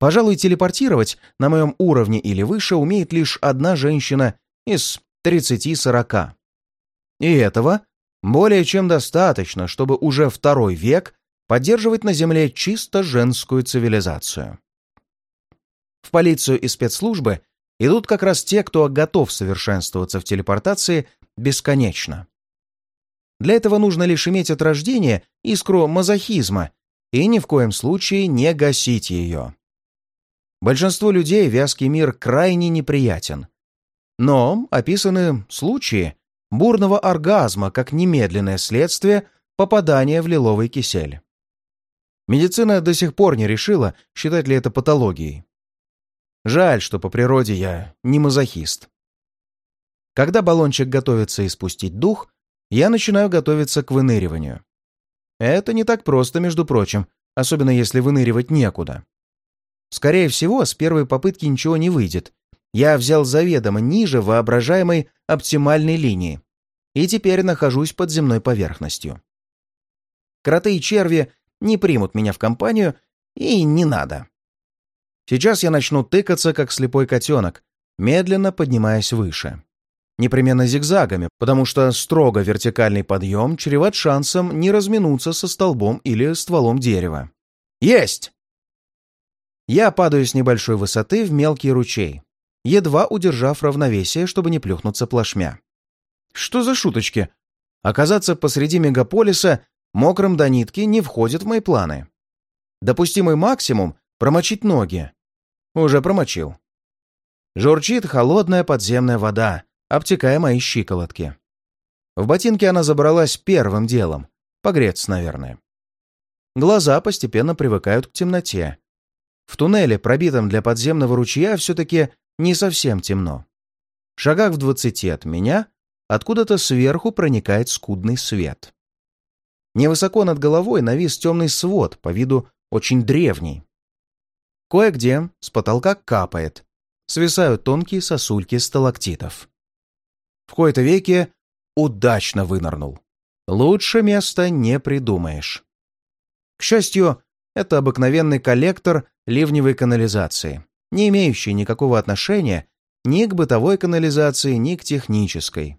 Пожалуй, телепортировать на моем уровне или выше умеет лишь одна женщина из 30-40. И этого более чем достаточно, чтобы уже второй век поддерживать на Земле чисто женскую цивилизацию. В полицию и спецслужбы идут как раз те, кто готов совершенствоваться в телепортации бесконечно. Для этого нужно лишь иметь от рождения искру мазохизма и ни в коем случае не гасить ее. Большинству людей вязкий мир крайне неприятен. Но описаны случаи бурного оргазма как немедленное следствие попадания в лиловый кисель. Медицина до сих пор не решила, считать ли это патологией. Жаль, что по природе я не мазохист. Когда баллончик готовится испустить дух, я начинаю готовиться к выныриванию. Это не так просто, между прочим, особенно если выныривать некуда. Скорее всего, с первой попытки ничего не выйдет. Я взял заведомо ниже воображаемой оптимальной линии и теперь нахожусь под земной поверхностью. Кроты и черви не примут меня в компанию, и не надо. Сейчас я начну тыкаться, как слепой котенок, медленно поднимаясь выше. Непременно зигзагами, потому что строго вертикальный подъем чреват шансом не разминуться со столбом или стволом дерева. Есть! Я падаю с небольшой высоты в мелкий ручей, едва удержав равновесие, чтобы не плюхнуться плашмя. Что за шуточки? Оказаться посреди мегаполиса мокрым до нитки не входит в мои планы. Допустимый максимум — промочить ноги. Уже промочил. Журчит холодная подземная вода, обтекая мои щиколотки. В ботинке она забралась первым делом. Погреться, наверное. Глаза постепенно привыкают к темноте. В туннеле, пробитом для подземного ручья, все-таки не совсем темно. В шагах в двадцати от меня откуда-то сверху проникает скудный свет. Невысоко над головой навис темный свод, по виду очень древний. Кое-где с потолка капает. Свисают тонкие сосульки сталактитов. В кои-то веке удачно вынырнул. Лучше места не придумаешь. К счастью, это обыкновенный коллектор ливневой канализации, не имеющий никакого отношения ни к бытовой канализации, ни к технической.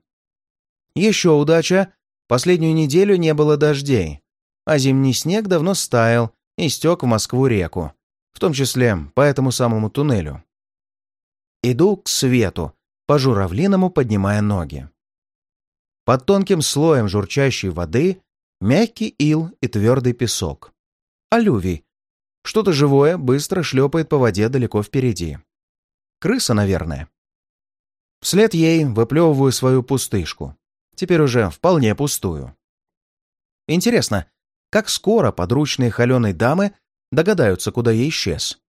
Еще удача. Последнюю неделю не было дождей, а зимний снег давно стаял и стек в Москву-реку, в том числе по этому самому туннелю. Иду к свету, по журавлиному поднимая ноги. Под тонким слоем журчащей воды мягкий ил и твердый песок. Алювий. Что-то живое быстро шлепает по воде далеко впереди. Крыса, наверное. Вслед ей выплевываю свою пустышку теперь уже вполне пустую. Интересно, как скоро подручные холеной дамы догадаются, куда я исчез?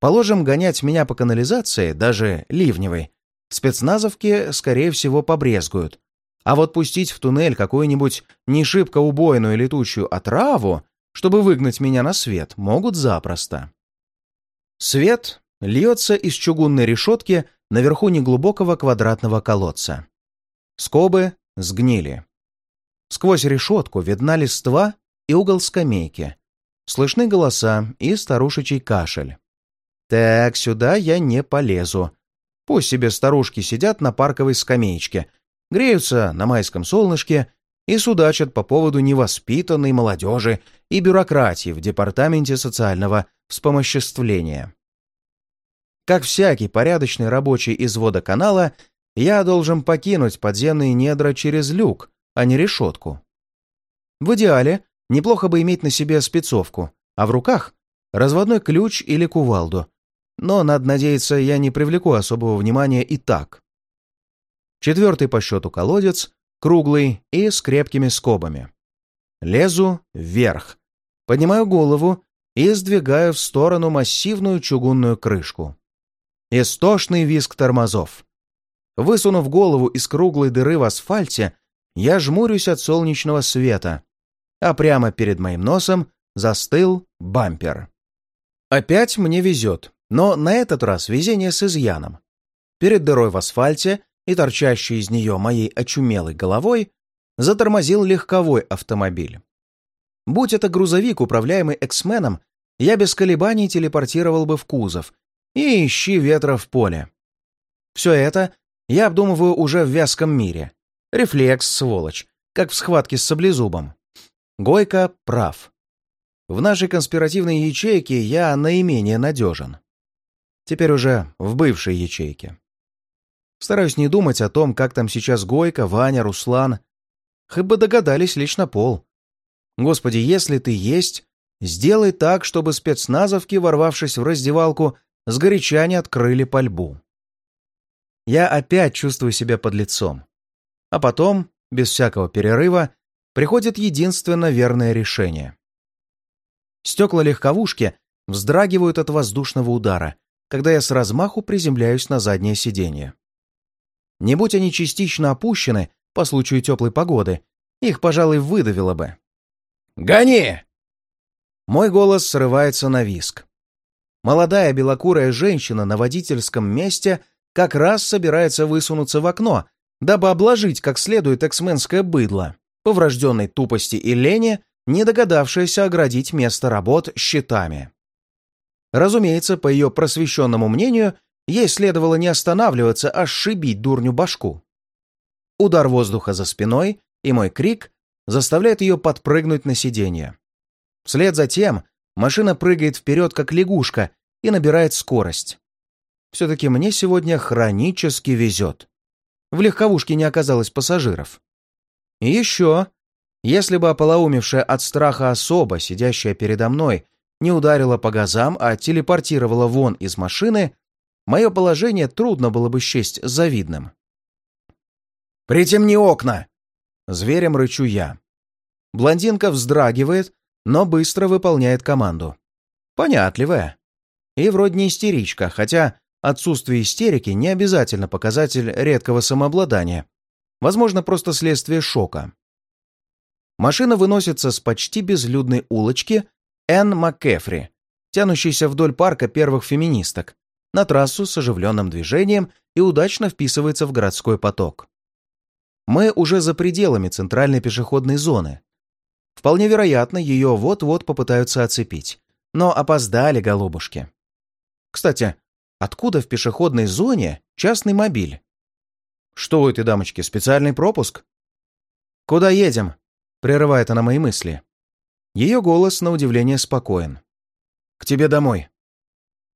Положим, гонять меня по канализации, даже ливневой, спецназовки, скорее всего, побрезгуют. А вот пустить в туннель какую-нибудь не шибко убойную летучую отраву, чтобы выгнать меня на свет, могут запросто. Свет льется из чугунной решетки наверху неглубокого квадратного колодца. Скобы сгнили. Сквозь решетку видна листва и угол скамейки. Слышны голоса и старушечий кашель. Так, сюда я не полезу. Пусть себе старушки сидят на парковой скамеечке, греются на майском солнышке и судачат по поводу невоспитанной молодежи и бюрократии в Департаменте социального вспомоществления. Как всякий порядочный рабочий из водоканала, я должен покинуть подземные недра через люк, а не решетку. В идеале неплохо бы иметь на себе спецовку, а в руках — разводной ключ или кувалду. Но, надо надеяться, я не привлеку особого внимания и так. Четвертый по счету колодец, круглый и с крепкими скобами. Лезу вверх, поднимаю голову и сдвигаю в сторону массивную чугунную крышку. Истошный визг тормозов. Высунув голову из круглой дыры в асфальте, я жмурюсь от солнечного света, а прямо перед моим носом застыл бампер. Опять мне везет, но на этот раз везение с изъяном. Перед дырой в асфальте и торчащей из нее моей очумелой головой затормозил легковой автомобиль. Будь это грузовик, управляемый эксменом, я без колебаний телепортировал бы в кузов и ищи ветра в поле. Все это я обдумываю уже в вязком мире. Рефлекс, сволочь, как в схватке с саблезубом. Гойко прав. В нашей конспиративной ячейке я наименее надежен. Теперь уже в бывшей ячейке. Стараюсь не думать о том, как там сейчас Гойко, Ваня, Руслан. Хоть бы догадались лично Пол. Господи, если ты есть, сделай так, чтобы спецназовки, ворвавшись в раздевалку, сгоряча не открыли пальбу. я опять чувствую себя под лицом. А потом, без всякого перерыва, приходит единственно верное решение. Стекла легковушки вздрагивают от воздушного удара, когда я с размаху приземляюсь на заднее сиденье. Не будь они частично опущены по случаю теплой погоды, их, пожалуй, выдавило бы. «Гони!» Мой голос срывается на виск. Молодая белокурая женщина на водительском месте как раз собирается высунуться в окно, дабы обложить как следует эксменское быдло, по врожденной тупости и лени, не догадавшаяся оградить место работ щитами. Разумеется, по ее просвещенному мнению, ей следовало не останавливаться, а сшибить дурню башку. Удар воздуха за спиной и мой крик заставляет ее подпрыгнуть на сиденье. Вслед за тем машина прыгает вперед, как лягушка, и набирает скорость. Все-таки мне сегодня хронически везет. В легковушке не оказалось пассажиров. И еще, если бы ополоумевшая от страха особа, сидящая передо мной, не ударила по газам, а телепортировала вон из машины, мое положение трудно было бы счесть завидным. «Притемни окна!» Зверем рычу я. Блондинка вздрагивает, но быстро выполняет команду. Понятливая. И вроде не истеричка, хотя отсутствие истерики не обязательно показатель редкого самообладания. Возможно, просто следствие шока. Машина выносится с почти безлюдной улочки Энн МакКефри, тянущейся вдоль парка первых феминисток, на трассу с оживленным движением и удачно вписывается в городской поток. Мы уже за пределами центральной пешеходной зоны. Вполне вероятно, ее вот-вот попытаются оцепить. Но опоздали, голубушки. Кстати, откуда в пешеходной зоне частный мобиль? Что это, дамочки, специальный пропуск? Куда едем? Прерывает она мои мысли. Ее голос, на удивление, спокоен. «К тебе домой».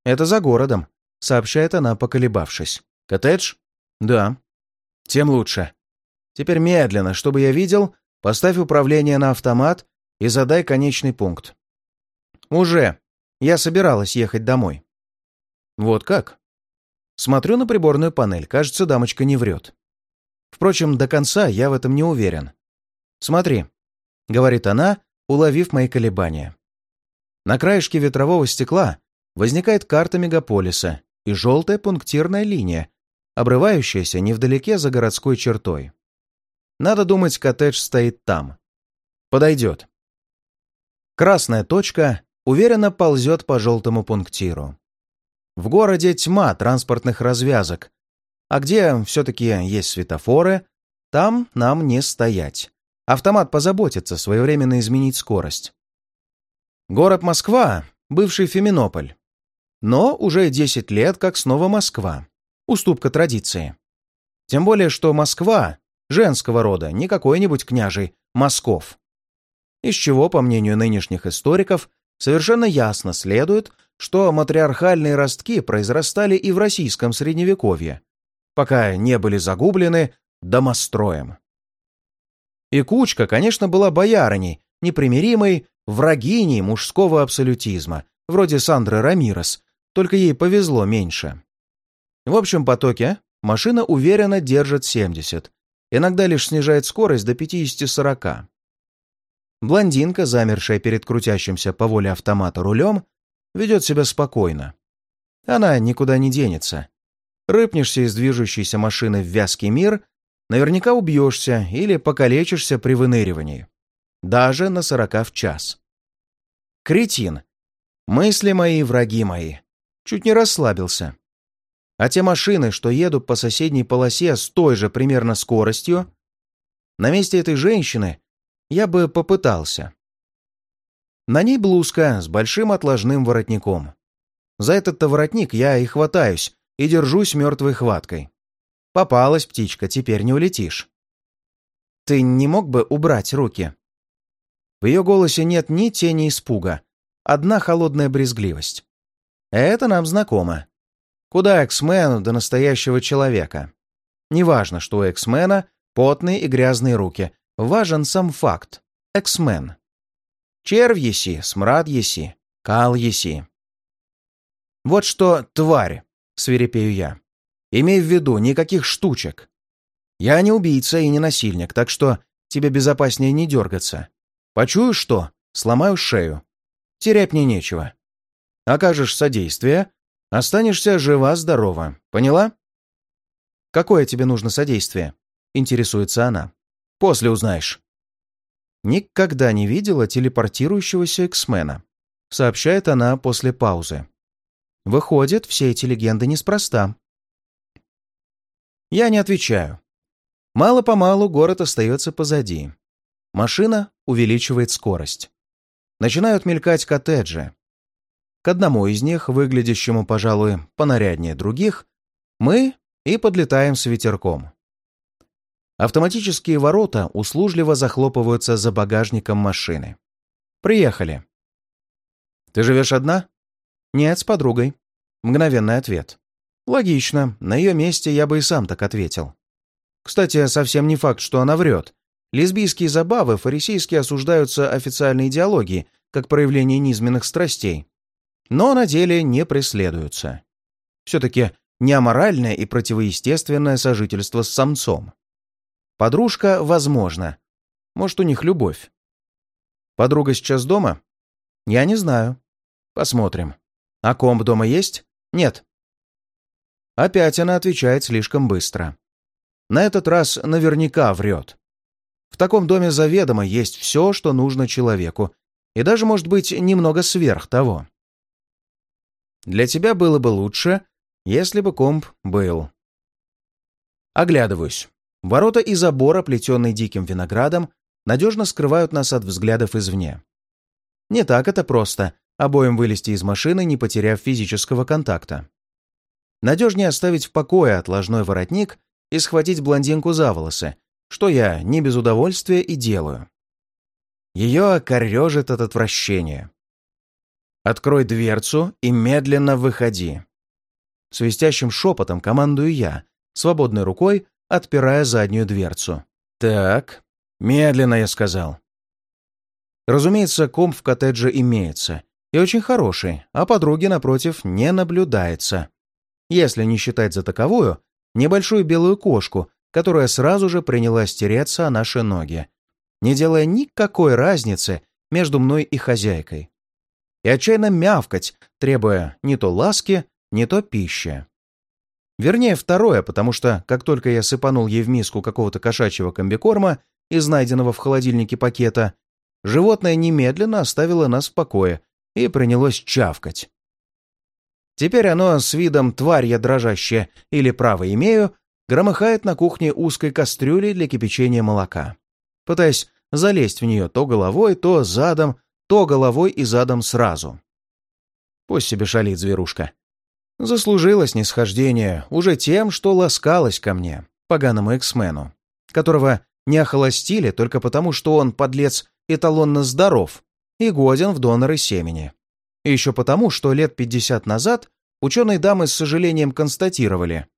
«Это за городом», — сообщает она, поколебавшись. «Коттедж?» «Да». «Тем лучше. Теперь медленно, чтобы я видел, поставь управление на автомат и задай конечный пункт». «Уже. Я собиралась ехать домой». «Вот как?» Смотрю на приборную панель. Кажется, дамочка не врет. Впрочем, до конца я в этом не уверен. «Смотри», — говорит она, уловив мои колебания. На краешке ветрового стекла возникает карта мегаполиса и желтая пунктирная линия, обрывающаяся невдалеке за городской чертой. Надо думать, коттедж стоит там. Подойдет. Красная точка уверенно ползет по желтому пунктиру. В городе тьма транспортных развязок, а где все-таки есть светофоры, там нам не стоять. Автомат позаботится своевременно изменить скорость. Город Москва — бывший Феминополь. Но уже 10 лет как снова Москва. Уступка традиции. Тем более, что Москва женского рода, не какой-нибудь княжий Москов. Из чего, по мнению нынешних историков, совершенно ясно следует, что матриархальные ростки произрастали и в российском средневековье, пока не были загублены домостроем. И Кучка, конечно, была боярыней, непримиримой врагиней мужского абсолютизма, вроде Сандры Рамирес, только ей повезло меньше. В общем потоке машина уверенно держит 70, иногда лишь снижает скорость до 50-40. Блондинка, замершая перед крутящимся по воле автомата рулем, ведет себя спокойно. Она никуда не денется. Рыпнешься из движущейся машины в вязкий мир, наверняка убьешься или покалечишься при выныривании. Даже на сорока в час. Кретин. Мысли мои, враги мои. Чуть не расслабился. А те машины, что едут по соседней полосе с той же примерно скоростью, на месте этой женщины я бы попытался. На ней блузка с большим отложным воротником. За этот-то воротник я и хватаюсь, и держусь мертвой хваткой. Попалась птичка, теперь не улетишь. Ты не мог бы убрать руки? В ее голосе нет ни тени испуга, одна холодная брезгливость. Это нам знакомо. Куда эксмену до настоящего человека? Неважно, что у эксмена потные и грязные руки. Важен сам факт. Эксмен. Червь еси, смрад еси, кал еси. Вот что, тварь, свирепею я. Имей в виду, никаких штучек. Я не убийца и не насильник, так что тебе безопаснее не дергаться. Почуешь что? Сломаю шею. Терять мне нечего. Окажешь содействие, останешься жива-здорова. Поняла? Какое тебе нужно содействие? Интересуется она. После узнаешь. Никогда не видела телепортирующегося эксмена. Сообщает она после паузы. Выходит, все эти легенды неспроста. Я не отвечаю. Мало-помалу город остается позади. Машина увеличивает скорость. Начинают мелькать коттеджи. К одному из них, выглядящему, пожалуй, понаряднее других, мы и подлетаем с ветерком. Автоматические ворота услужливо захлопываются за багажником машины. Приехали. «Ты живешь одна?» «Нет, с подругой». Мгновенный ответ. Логично, на ее месте я бы и сам так ответил. Кстати, совсем не факт, что она врет. Лесбийские забавы фарисейски осуждаются официальной идеологией, как проявление низменных страстей. Но на деле не преследуются. Все-таки неаморальное и противоестественное сожительство с самцом. Подружка, возможно. Может, у них любовь. Подруга сейчас дома? Я не знаю. Посмотрим. А комп дома есть? Нет. Опять она отвечает слишком быстро. На этот раз наверняка врет. В таком доме заведомо есть все, что нужно человеку, и даже, может быть, немного сверх того. Для тебя было бы лучше, если бы комп был. Оглядываюсь. Ворота и забор, плетенный диким виноградом, надежно скрывают нас от взглядов извне. Не так это просто — обоим вылезти из машины, не потеряв физического контакта. Надежнее оставить в покое отложной воротник и схватить блондинку за волосы, что я не без удовольствия и делаю. Ее окорежит от отвращения. «Открой дверцу и медленно выходи». Свистящим шепотом командую я, свободной рукой отпирая заднюю дверцу. «Так, медленно, я сказал». Разумеется, комп в коттедже имеется, и очень хороший, а подруги, напротив, не наблюдается. Если не считать за таковую, небольшую белую кошку, которая сразу же принялась тереться о наши ноги, не делая никакой разницы между мной и хозяйкой. И отчаянно мявкать, требуя не то ласки, не то пищи. Вернее, второе, потому что, как только я сыпанул ей в миску какого-то кошачьего комбикорма из найденного в холодильнике пакета, животное немедленно оставило нас в покое и принялось чавкать. Теперь оно с видом «тварь я дрожащая» или «право имею» громыхает на кухне узкой кастрюли для кипячения молока, пытаясь залезть в нее то головой, то задом, то головой и задом сразу. Пусть себе шалит зверушка. Заслужила снисхождение уже тем, что ласкалась ко мне, поганому эксмену, которого не охолостили только потому, что он, подлец, эталонно здоров и годен в доноры семени. И еще потому, что лет 50 назад ученые дамы с сожалением констатировали,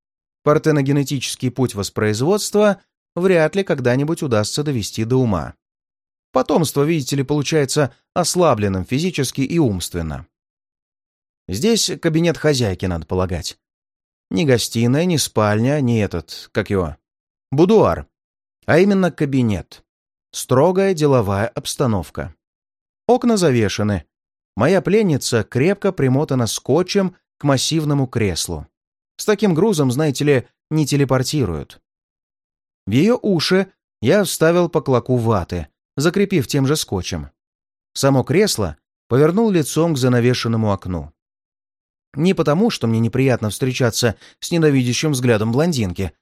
партеногенетический путь воспроизводства вряд ли когда-нибудь удастся довести до ума. Потомство, видите ли, получается ослабленным физически и умственно. Здесь кабинет хозяйки, надо полагать. Ни гостиная, ни спальня, ни этот, как его, будуар, а именно кабинет. Строгая деловая обстановка. Окна завешены, Моя пленница крепко примотана скотчем к массивному креслу. С таким грузом, знаете ли, не телепортируют. В ее уши я вставил по клоку ваты, закрепив тем же скотчем. Само кресло повернул лицом к занавешенному окну. Не потому, что мне неприятно встречаться с ненавидящим взглядом блондинки,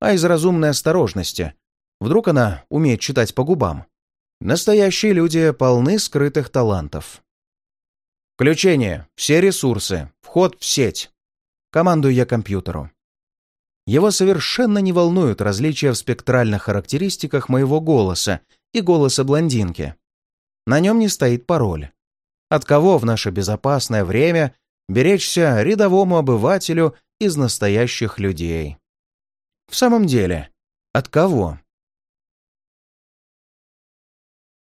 а из разумной осторожности. Вдруг она умеет читать по губам. Настоящие люди полны скрытых талантов. Включение. Все ресурсы. Вход в сеть. Командую я компьютеру. Его совершенно не волнуют различия в спектральных характеристиках моего голоса и голоса блондинки. На нем не стоит пароль. От кого в наше безопасное время беречься рядовому обывателю из настоящих людей? В самом деле, от кого?